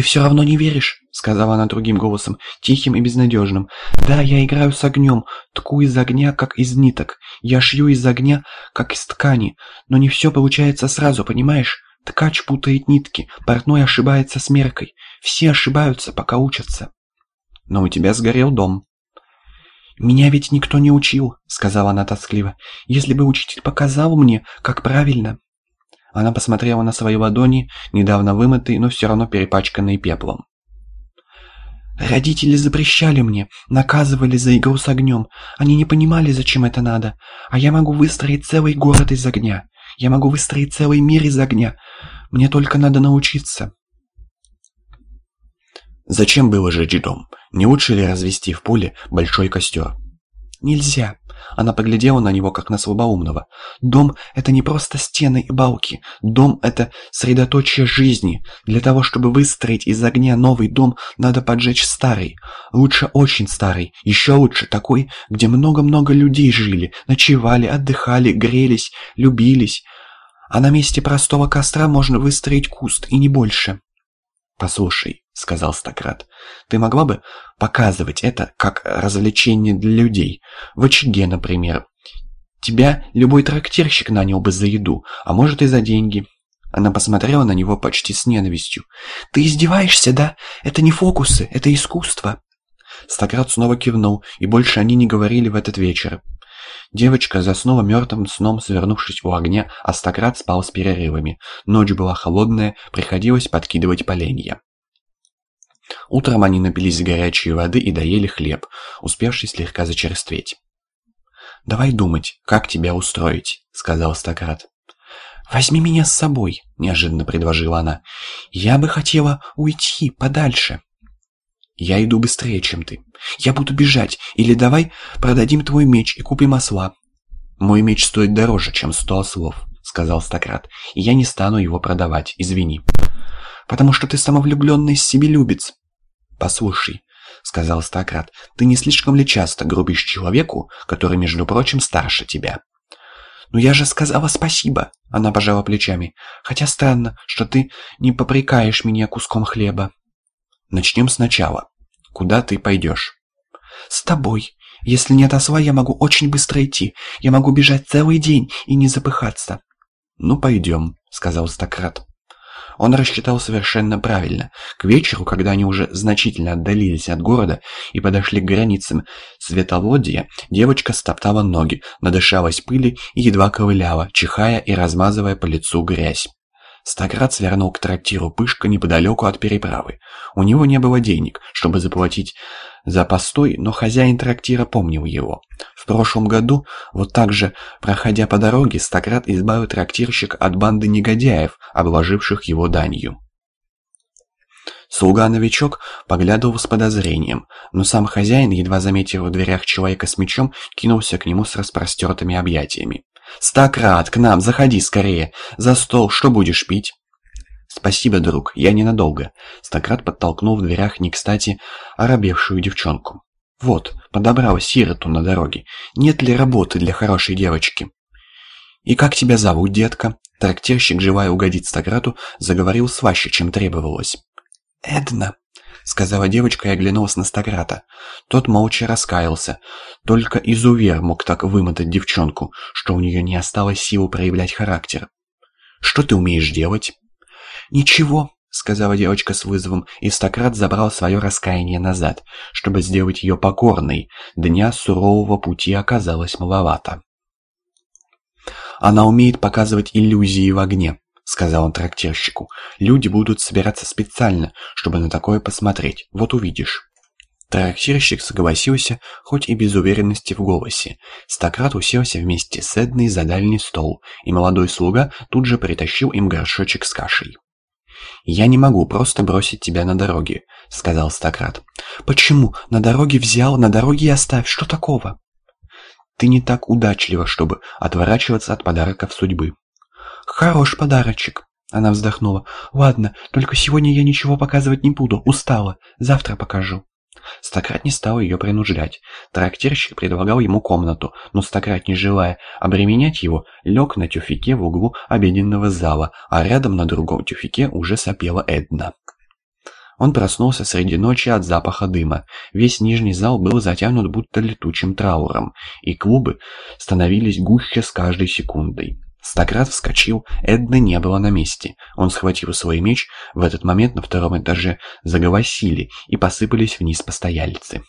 «Ты все равно не веришь», — сказала она другим голосом, тихим и безнадежным. «Да, я играю с огнем, тку из огня, как из ниток. Я шью из огня, как из ткани. Но не все получается сразу, понимаешь? Ткач путает нитки, портной ошибается с меркой. Все ошибаются, пока учатся». «Но у тебя сгорел дом». «Меня ведь никто не учил», — сказала она тоскливо. «Если бы учитель показал мне, как правильно...» Она посмотрела на свои ладони, недавно вымытые, но все равно перепачканные пеплом. «Родители запрещали мне, наказывали за игру с огнем. Они не понимали, зачем это надо. А я могу выстроить целый город из огня. Я могу выстроить целый мир из огня. Мне только надо научиться». Зачем было жечь дом? Не лучше ли развести в поле большой костер? Нельзя. Она поглядела на него, как на слабоумного. Дом — это не просто стены и балки. Дом — это средоточие жизни. Для того, чтобы выстроить из огня новый дом, надо поджечь старый. Лучше очень старый. Еще лучше такой, где много-много людей жили, ночевали, отдыхали, грелись, любились. А на месте простого костра можно выстроить куст, и не больше. «Послушай», — сказал Стократ, — «ты могла бы показывать это как развлечение для людей? В очаге, например. Тебя любой трактирщик нанял бы за еду, а может и за деньги». Она посмотрела на него почти с ненавистью. «Ты издеваешься, да? Это не фокусы, это искусство». Стократ снова кивнул, и больше они не говорили в этот вечер. Девочка заснула мертвым сном, свернувшись у огня, а Стократ спал с перерывами. Ночь была холодная, приходилось подкидывать поленья. Утром они напились горячей воды и доели хлеб, успевший слегка зачерстветь. «Давай думать, как тебя устроить», — сказал Стократ. «Возьми меня с собой», — неожиданно предложила она. «Я бы хотела уйти подальше». «Я иду быстрее, чем ты. Я буду бежать, или давай продадим твой меч и купим осла». «Мой меч стоит дороже, чем сто ослов», — сказал Стократ, — «и я не стану его продавать, извини». «Потому что ты самовлюбленный себелюбец». «Послушай», — сказал Стократ, — «ты не слишком ли часто грубишь человеку, который, между прочим, старше тебя?» «Ну я же сказала спасибо», — она пожала плечами. «Хотя странно, что ты не попрекаешь меня куском хлеба». «Начнем сначала. Куда ты пойдешь?» «С тобой. Если нет осла, я могу очень быстро идти. Я могу бежать целый день и не запыхаться». «Ну, пойдем», — сказал Стократ. Он рассчитал совершенно правильно. К вечеру, когда они уже значительно отдалились от города и подошли к границам Световодья, девочка стоптала ноги, надышалась пыли и едва ковыляла, чихая и размазывая по лицу грязь. Стократ свернул к трактиру Пышка неподалеку от переправы. У него не было денег, чтобы заплатить за постой, но хозяин трактира помнил его. В прошлом году, вот так же, проходя по дороге, Стократ избавил трактирщик от банды негодяев, обложивших его данью. Слуга-новичок поглядывал с подозрением, но сам хозяин, едва заметив в дверях человека с мечом, кинулся к нему с распростертыми объятиями. «Стократ, к нам, заходи скорее! За стол, что будешь пить?» «Спасибо, друг, я ненадолго». Стократ подтолкнул в дверях не кстати оробевшую девчонку. «Вот, подобрал сироту на дороге. Нет ли работы для хорошей девочки?» «И как тебя зовут, детка?» Трактирщик, желая угодить Стократу, заговорил сваще, чем требовалось. «Эдна», — сказала девочка и оглянулась на Стократа. Тот молча раскаялся. Только изувер мог так вымотать девчонку, что у нее не осталось сил проявлять характер. «Что ты умеешь делать?» «Ничего», — сказала девочка с вызовом, и Стократ забрал свое раскаяние назад, чтобы сделать ее покорной. Дня сурового пути оказалось маловато. «Она умеет показывать иллюзии в огне», — сказал он трактирщику. «Люди будут собираться специально, чтобы на такое посмотреть. Вот увидишь». Трактирщик согласился, хоть и без уверенности в голосе. Стократ уселся вместе с Эдной за дальний стол, и молодой слуга тут же притащил им горшочек с кашей. «Я не могу просто бросить тебя на дороге», — сказал Стократ. «Почему? На дороге взял, на дороге и оставь. Что такого?» «Ты не так удачлива, чтобы отворачиваться от подарков судьбы». «Хорош подарочек», — она вздохнула. «Ладно, только сегодня я ничего показывать не буду. Устала. Завтра покажу». Стократ не стал ее принуждать. Трактирщик предлагал ему комнату, но Стократ, не желая обременять его, лег на тюфике в углу обеденного зала, а рядом на другом тюфике уже сопела Эдна. Он проснулся среди ночи от запаха дыма. Весь нижний зал был затянут будто летучим трауром, и клубы становились гуще с каждой секундой. Стократ вскочил, Эдны не было на месте. Он схватил свой меч, в этот момент на втором этаже заголосили и посыпались вниз постояльцы.